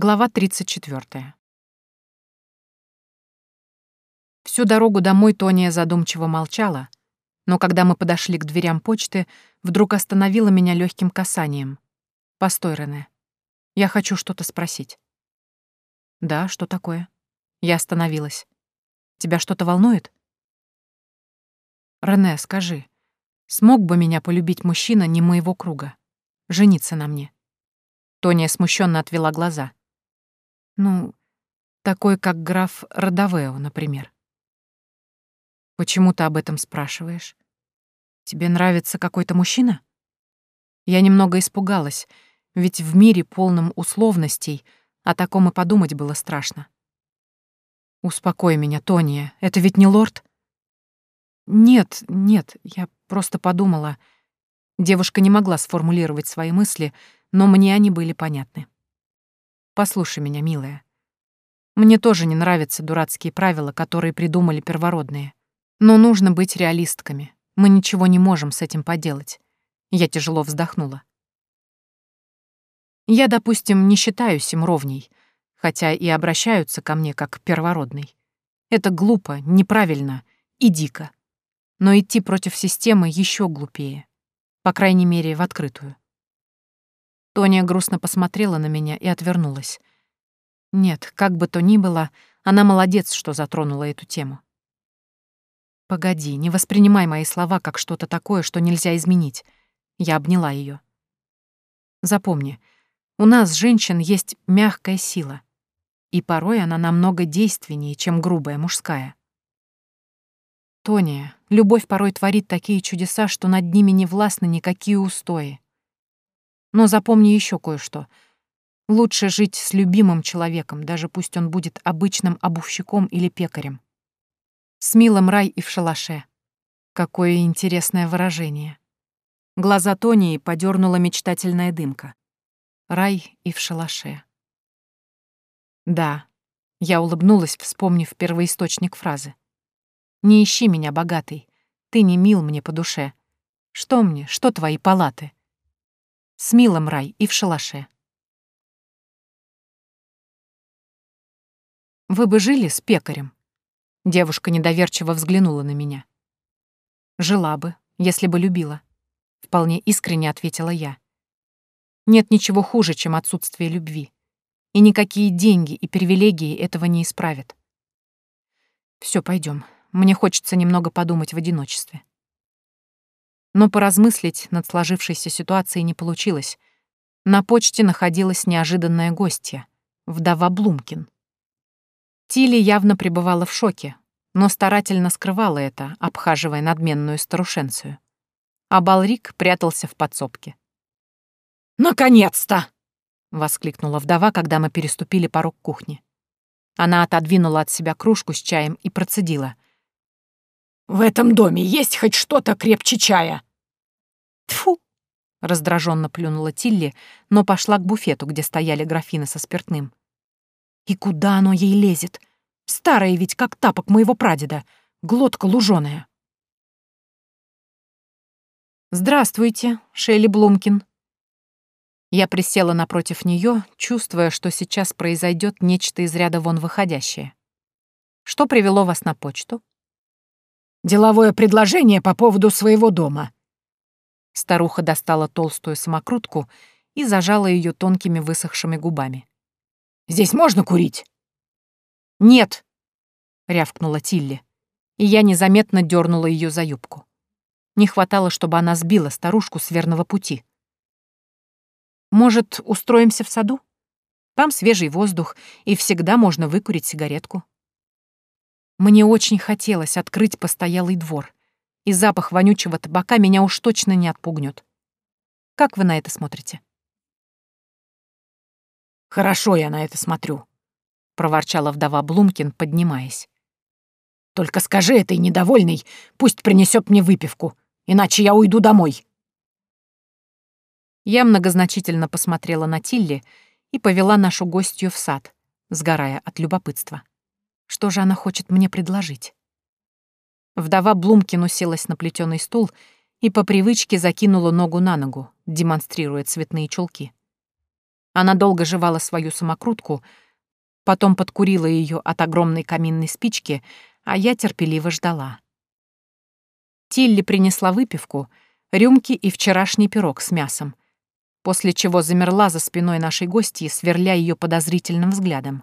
Глава 34. Всю дорогу домой Тония задумчиво молчала, но когда мы подошли к дверям почты, вдруг остановила меня легким касанием. «Постой, Рене. Я хочу что-то спросить». «Да, что такое?» Я остановилась. «Тебя что-то волнует?» «Рене, скажи, смог бы меня полюбить мужчина не моего круга? Жениться на мне?» Тония смущенно отвела глаза. Ну, такой, как граф Родовео, например. Почему ты об этом спрашиваешь? Тебе нравится какой-то мужчина? Я немного испугалась, ведь в мире полном условностей о таком и подумать было страшно. Успокой меня, Тония, это ведь не лорд? Нет, нет, я просто подумала. Девушка не могла сформулировать свои мысли, но мне они были понятны. Послушай меня, милая. Мне тоже не нравятся дурацкие правила, которые придумали первородные. Но нужно быть реалистками. Мы ничего не можем с этим поделать. Я тяжело вздохнула. Я, допустим, не считаюсь им ровней, хотя и обращаются ко мне как первородный. Это глупо, неправильно и дико. Но идти против системы еще глупее. По крайней мере, в открытую. Тоня грустно посмотрела на меня и отвернулась. Нет, как бы то ни было, она молодец, что затронула эту тему. «Погоди, не воспринимай мои слова как что-то такое, что нельзя изменить». Я обняла ее. «Запомни, у нас, женщин, есть мягкая сила, и порой она намного действеннее, чем грубая мужская. Тония, любовь порой творит такие чудеса, что над ними не властны никакие устои. Но запомни еще кое-что. Лучше жить с любимым человеком, даже пусть он будет обычным обувщиком или пекарем. С милым рай и в шалаше. Какое интересное выражение. Глаза Тонии подернула мечтательная дымка. Рай и в шалаше. Да, я улыбнулась, вспомнив первоисточник фразы. «Не ищи меня, богатый. Ты не мил мне по душе. Что мне, что твои палаты?» С милым рай и в шалаше. Вы бы жили с пекарем? Девушка недоверчиво взглянула на меня. Жила бы, если бы любила. Вполне искренне ответила я. Нет ничего хуже, чем отсутствие любви. И никакие деньги и привилегии этого не исправят. Все, пойдем. Мне хочется немного подумать в одиночестве. Но поразмыслить над сложившейся ситуацией не получилось. На почте находилась неожиданная гостья — вдова Блумкин. Тилли явно пребывала в шоке, но старательно скрывала это, обхаживая надменную старушенцию. А Балрик прятался в подсобке. «Наконец-то!» — воскликнула вдова, когда мы переступили порог кухни. Она отодвинула от себя кружку с чаем и процедила — в этом доме есть хоть что-то крепче чая?» Тфу! раздраженно плюнула Тилли, но пошла к буфету, где стояли графины со спиртным. «И куда оно ей лезет? Старая ведь как тапок моего прадеда, глотка луженая». «Здравствуйте, Шелли Блумкин». Я присела напротив нее, чувствуя, что сейчас произойдет нечто из ряда вон выходящее. «Что привело вас на почту?» Деловое предложение по поводу своего дома». Старуха достала толстую самокрутку и зажала ее тонкими высохшими губами. «Здесь можно курить?» «Нет», — рявкнула Тилли, и я незаметно дернула ее за юбку. Не хватало, чтобы она сбила старушку с верного пути. «Может, устроимся в саду? Там свежий воздух, и всегда можно выкурить сигаретку». Мне очень хотелось открыть постоялый двор, и запах вонючего табака меня уж точно не отпугнет. Как вы на это смотрите? «Хорошо я на это смотрю», — проворчала вдова Блумкин, поднимаясь. «Только скажи этой недовольной, пусть принесет мне выпивку, иначе я уйду домой». Я многозначительно посмотрела на Тилли и повела нашу гостью в сад, сгорая от любопытства. Что же она хочет мне предложить? Вдова Блумкин уселась на плетёный стул и по привычке закинула ногу на ногу, демонстрируя цветные чулки. Она долго жевала свою самокрутку, потом подкурила ее от огромной каминной спички, а я терпеливо ждала. Тилли принесла выпивку, рюмки и вчерашний пирог с мясом, после чего замерла за спиной нашей гости, сверля ее подозрительным взглядом.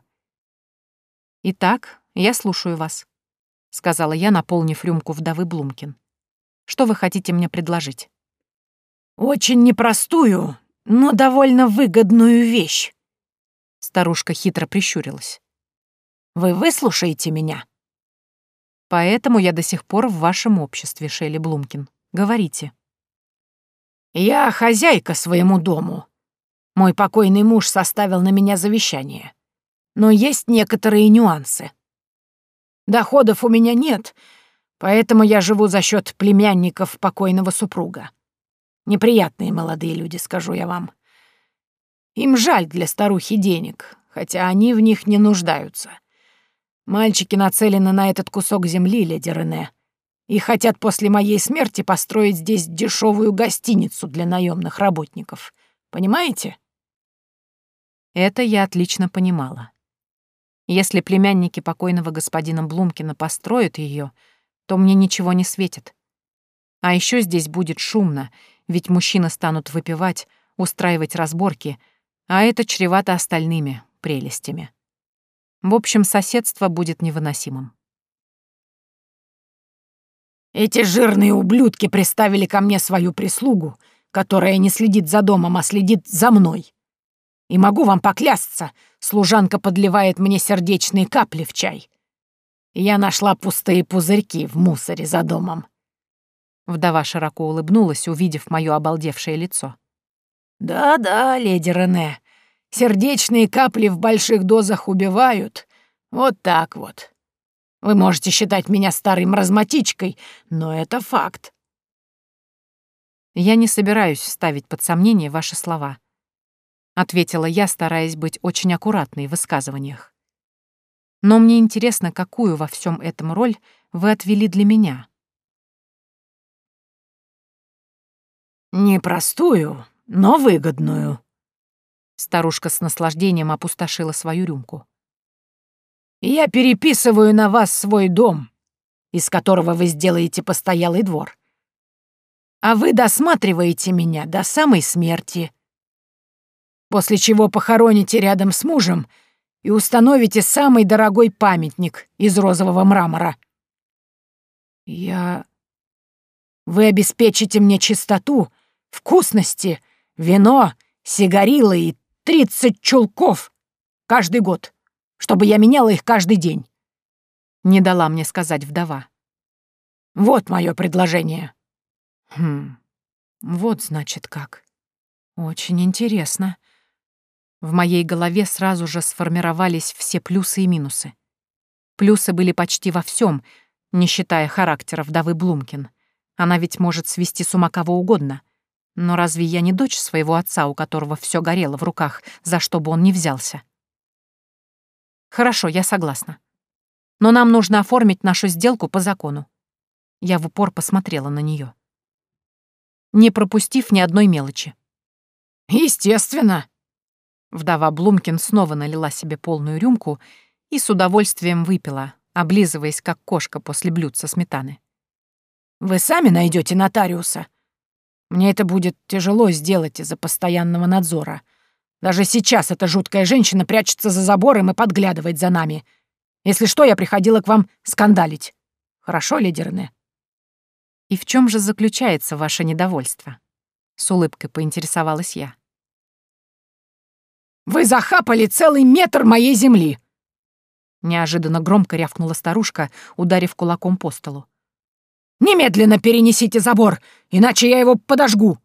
«Итак, я слушаю вас», — сказала я, наполнив рюмку вдовы Блумкин. «Что вы хотите мне предложить?» «Очень непростую, но довольно выгодную вещь», — старушка хитро прищурилась. «Вы выслушаете меня?» «Поэтому я до сих пор в вашем обществе, Шелли Блумкин. Говорите». «Я хозяйка своему дому. Мой покойный муж составил на меня завещание. Но есть некоторые нюансы. Доходов у меня нет, поэтому я живу за счет племянников покойного супруга. Неприятные молодые люди, скажу я вам. Им жаль для старухи денег, хотя они в них не нуждаются. Мальчики нацелены на этот кусок земли, леди Рене, и хотят после моей смерти построить здесь дешевую гостиницу для наемных работников. Понимаете? Это я отлично понимала. Если племянники покойного господина Блумкина построят ее, то мне ничего не светит. А еще здесь будет шумно, ведь мужчины станут выпивать, устраивать разборки, а это чревато остальными прелестями. В общем, соседство будет невыносимым. Эти жирные ублюдки приставили ко мне свою прислугу, которая не следит за домом, а следит за мной. И могу вам поклясться, служанка подливает мне сердечные капли в чай. Я нашла пустые пузырьки в мусоре за домом. Вдова широко улыбнулась, увидев моё обалдевшее лицо. «Да-да, леди Рене, сердечные капли в больших дозах убивают. Вот так вот. Вы можете считать меня старой маразматичкой, но это факт». «Я не собираюсь ставить под сомнение ваши слова», — ответила я, стараясь быть очень аккуратной в высказываниях. «Но мне интересно, какую во всем этом роль вы отвели для меня». «Непростую, но выгодную». Старушка с наслаждением опустошила свою рюмку. «Я переписываю на вас свой дом, из которого вы сделаете постоялый двор. А вы досматриваете меня до самой смерти, после чего похороните рядом с мужем и установите самый дорогой памятник из розового мрамора. Я... Вы обеспечите мне чистоту, вкусности, вино, сигарилы и тридцать чулков каждый год, чтобы я меняла их каждый день. Не дала мне сказать вдова. Вот мое предложение. Хм, вот значит как. Очень интересно. В моей голове сразу же сформировались все плюсы и минусы. Плюсы были почти во всем, не считая характера вдовы Блумкин. Она ведь может свести с ума кого угодно. Но разве я не дочь своего отца, у которого все горело в руках, за что бы он ни взялся? Хорошо, я согласна. Но нам нужно оформить нашу сделку по закону. Я в упор посмотрела на нее, не пропустив ни одной мелочи. Естественно. Вдова Блумкин снова налила себе полную рюмку и с удовольствием выпила, облизываясь, как кошка после блюдца сметаны. Вы сами найдете нотариуса. Мне это будет тяжело сделать из-за постоянного надзора. Даже сейчас эта жуткая женщина прячется за забором и подглядывает за нами. Если что, я приходила к вам скандалить. Хорошо, лидерны? И в чем же заключается ваше недовольство? С улыбкой поинтересовалась я. Вы захапали целый метр моей земли!» Неожиданно громко рявкнула старушка, ударив кулаком по столу. Немедленно перенесите забор, иначе я его подожгу.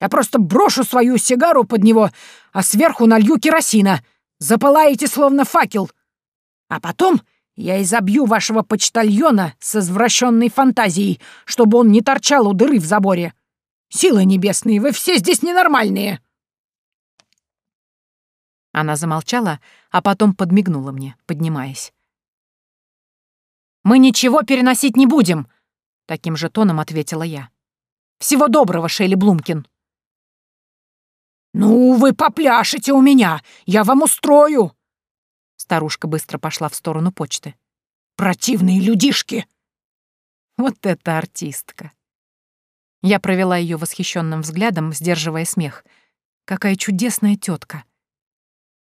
Я просто брошу свою сигару под него, а сверху налью керосина. Запылаете, словно факел. А потом я изобью вашего почтальона с извращенной фантазией, чтобы он не торчал у дыры в заборе. Силы небесные, вы все здесь ненормальные!» Она замолчала, а потом подмигнула мне, поднимаясь. «Мы ничего переносить не будем!» Таким же тоном ответила я. «Всего доброго, Шелли Блумкин!» «Ну, вы попляшете у меня! Я вам устрою!» Старушка быстро пошла в сторону почты. «Противные людишки!» Вот это артистка. Я провела ее восхищенным взглядом, сдерживая смех. Какая чудесная тетка.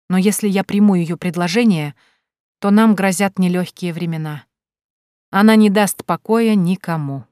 Но если я приму ее предложение, то нам грозят нелегкие времена. Она не даст покоя никому.